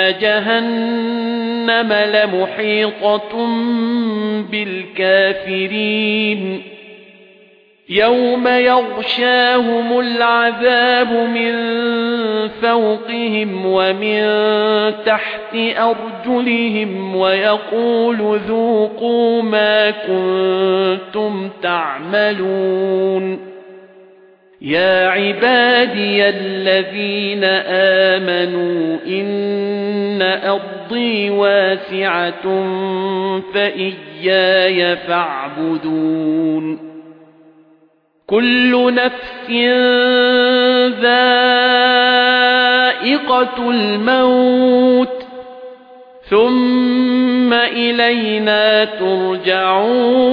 جهنم لمحيطة بالكافرين. يَوْمَ يَغْشَاهُمُ الْعَذَابُ مِنْ فَوْقِهِمْ وَمِنْ تَحْتِ أَرْجُلِهِمْ وَيَقُولُ ذُوقُوا مَا كُنْتُمْ تَعْمَلُونَ. يَا عِبَادِيَ الَّذِينَ آمَنُوا أَرْضِي وَاسِعَةٌ فَإِيَّايَ فَاعْبُدُونِ كُلُّ نَفْسٍ ذَائِقَةُ الْمَوْتِ ثُمَّ إِلَيْنَا تُرْجَعُونَ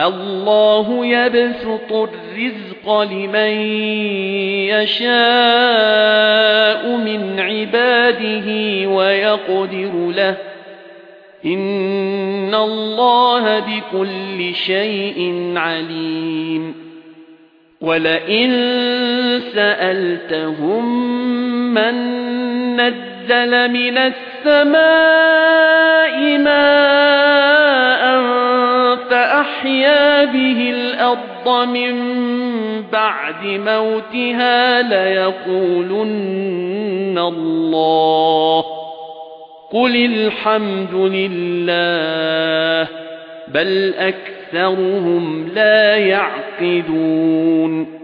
الله يبسط الرزق لمن يشاء من عباده ويقدر له. إن الله بكل شيء عليم. ولئن سألتهم من نزل من السماء ماء فأحيا به الأرض من بعد موتها ليقولن الله. قل الحمد لله بل أكثرهم لا يعقدون